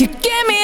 You give me